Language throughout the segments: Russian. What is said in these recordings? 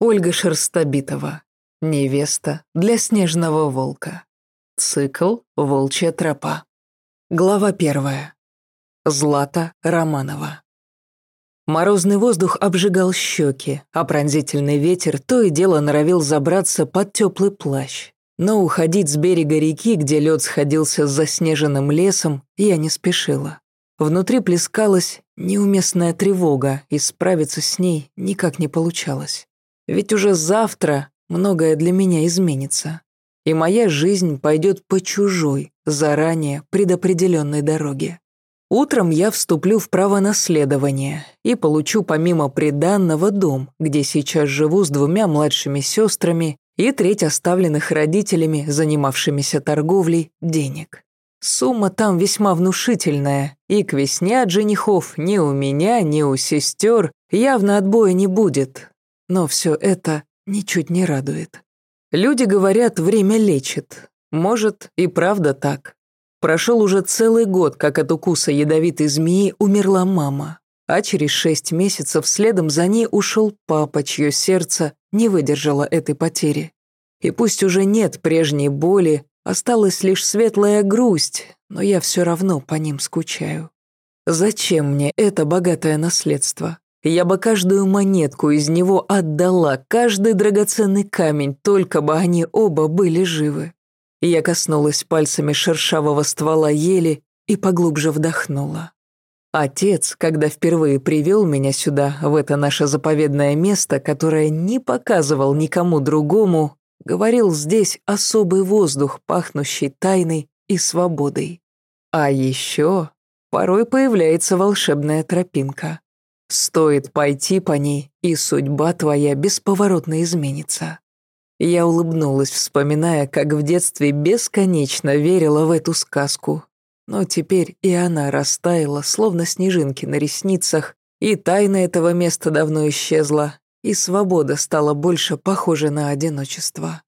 Ольга Шерстобитова. Невеста для снежного волка. Цикл «Волчья тропа». Глава первая. Злата Романова. Морозный воздух обжигал щеки, а пронзительный ветер то и дело норовил забраться под теплый плащ. Но уходить с берега реки, где лед сходился с заснеженным лесом, я не спешила. Внутри плескалась неуместная тревога, и справиться с ней никак не получалось. Ведь уже завтра многое для меня изменится, и моя жизнь пойдет по чужой, заранее предопределенной дороге. Утром я вступлю в право наследования и получу помимо приданного дом, где сейчас живу с двумя младшими сестрами и треть оставленных родителями, занимавшимися торговлей, денег. Сумма там весьма внушительная, и к весне от женихов ни у меня, ни у сестер явно отбоя не будет, но все это ничуть не радует. Люди говорят, время лечит. Может, и правда так. Прошел уже целый год, как от укуса ядовитой змеи умерла мама, а через шесть месяцев следом за ней ушел папа, чье сердце не выдержало этой потери. И пусть уже нет прежней боли, осталась лишь светлая грусть, но я все равно по ним скучаю. Зачем мне это богатое наследство? Я бы каждую монетку из него отдала, каждый драгоценный камень, только бы они оба были живы. Я коснулась пальцами шершавого ствола ели и поглубже вдохнула. Отец, когда впервые привел меня сюда, в это наше заповедное место, которое не показывал никому другому, говорил здесь особый воздух, пахнущий тайной и свободой. А еще порой появляется волшебная тропинка. Стоит пойти по ней, и судьба твоя бесповоротно изменится. Я улыбнулась, вспоминая, как в детстве бесконечно верила в эту сказку. Но теперь и она растаяла, словно снежинки на ресницах, и тайна этого места давно исчезла, и свобода стала больше похожа на одиночество.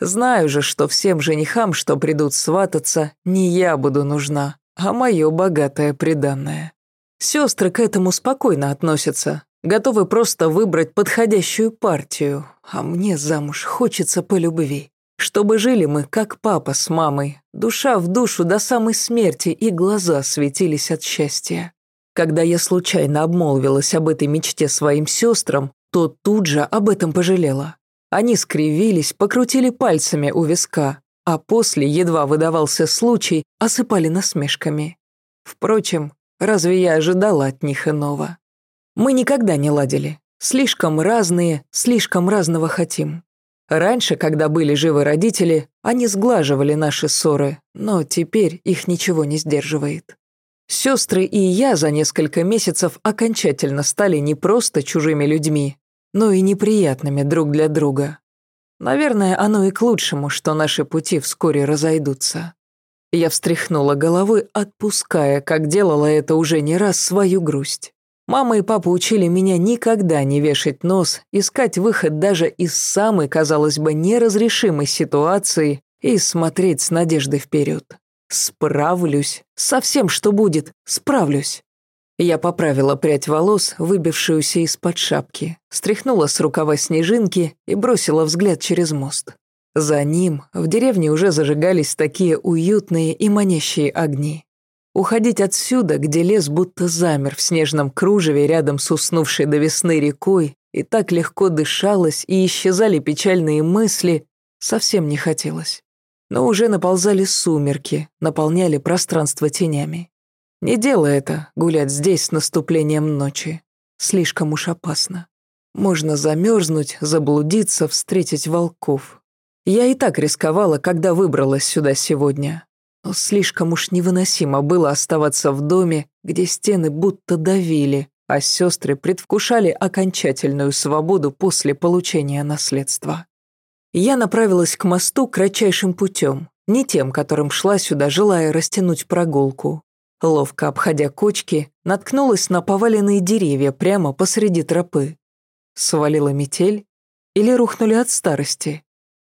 Знаю же, что всем женихам, что придут свататься, не я буду нужна, а мое богатое приданное. Сестры к этому спокойно относятся, готовы просто выбрать подходящую партию, а мне замуж хочется по любви. Чтобы жили мы, как папа с мамой, душа в душу до самой смерти и глаза светились от счастья. Когда я случайно обмолвилась об этой мечте своим сестрам, то тут же об этом пожалела. Они скривились, покрутили пальцами у виска, а после, едва выдавался случай, осыпали насмешками. Впрочем, Разве я ожидала от них иного? Мы никогда не ладили. Слишком разные, слишком разного хотим. Раньше, когда были живы родители, они сглаживали наши ссоры, но теперь их ничего не сдерживает. Сестры и я за несколько месяцев окончательно стали не просто чужими людьми, но и неприятными друг для друга. Наверное, оно и к лучшему, что наши пути вскоре разойдутся. Я встряхнула головой, отпуская, как делала это уже не раз, свою грусть. Мама и папа учили меня никогда не вешать нос, искать выход даже из самой, казалось бы, неразрешимой ситуации и смотреть с надеждой вперед. Справлюсь. Со всем, что будет, справлюсь. Я поправила прядь волос, выбившуюся из-под шапки, стряхнула с рукава снежинки и бросила взгляд через мост. За ним в деревне уже зажигались такие уютные и манящие огни. Уходить отсюда, где лес будто замер в снежном кружеве рядом с уснувшей до весны рекой, и так легко дышалось, и исчезали печальные мысли, совсем не хотелось. Но уже наползали сумерки, наполняли пространство тенями. Не дело это, гулять здесь с наступлением ночи. Слишком уж опасно. Можно замерзнуть, заблудиться, встретить волков. Я и так рисковала, когда выбралась сюда сегодня. Но слишком уж невыносимо было оставаться в доме, где стены будто давили, а сестры предвкушали окончательную свободу после получения наследства. Я направилась к мосту кратчайшим путем, не тем, которым шла сюда, желая растянуть прогулку. Ловко обходя кочки, наткнулась на поваленные деревья прямо посреди тропы. Свалила метель или рухнули от старости.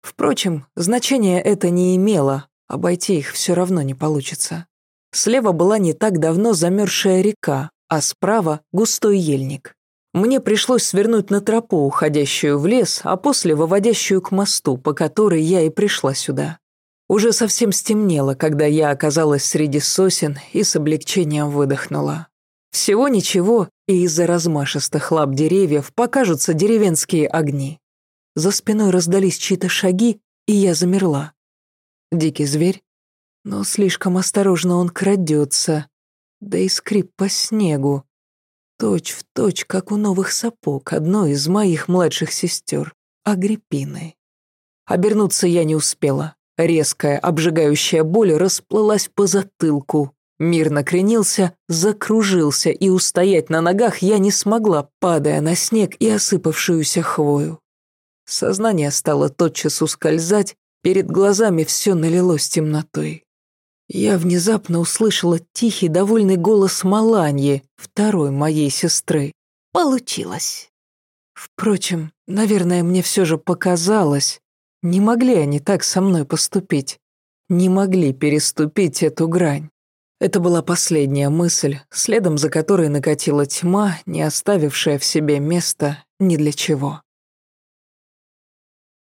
Впрочем, значения это не имело, обойти их все равно не получится. Слева была не так давно замерзшая река, а справа — густой ельник. Мне пришлось свернуть на тропу, уходящую в лес, а после выводящую к мосту, по которой я и пришла сюда. Уже совсем стемнело, когда я оказалась среди сосен и с облегчением выдохнула. Всего ничего, и из-за размашистых лап деревьев покажутся деревенские огни. За спиной раздались чьи-то шаги, и я замерла. Дикий зверь, но слишком осторожно он крадется, да и скрип по снегу. Точь в точь, как у новых сапог одной из моих младших сестер, Агриппины. Обернуться я не успела. Резкая, обжигающая боль расплылась по затылку. Мир накренился, закружился, и устоять на ногах я не смогла, падая на снег и осыпавшуюся хвою. Сознание стало тотчас ускользать, перед глазами все налилось темнотой. Я внезапно услышала тихий, довольный голос Маланьи, второй моей сестры. Получилось. Впрочем, наверное, мне все же показалось, не могли они так со мной поступить. Не могли переступить эту грань. Это была последняя мысль, следом за которой накатила тьма, не оставившая в себе места ни для чего.